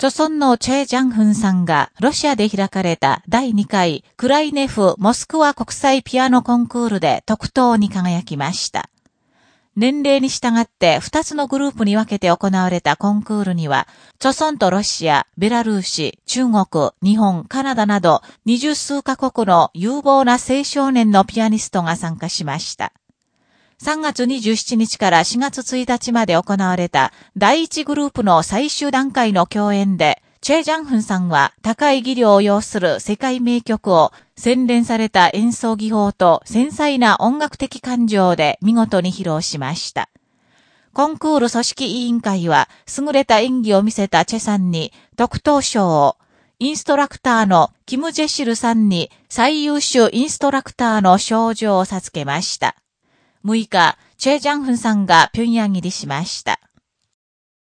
著村のチェ・ジャンフンさんがロシアで開かれた第2回クライネフモスクワ国際ピアノコンクールで特等に輝きました。年齢に従って2つのグループに分けて行われたコンクールには、著村とロシア、ベラルーシ、中国、日本、カナダなど二十数カ国の有望な青少年のピアニストが参加しました。3月27日から4月1日まで行われた第1グループの最終段階の共演で、チェ・ジャンフンさんは高い技量を要する世界名曲を洗練された演奏技法と繊細な音楽的感情で見事に披露しました。コンクール組織委員会は優れた演技を見せたチェさんに特等賞を、インストラクターのキム・ジェシルさんに最優秀インストラクターの賞状を授けました。6日、チェ・ジャンフンさんが平壌入りしました。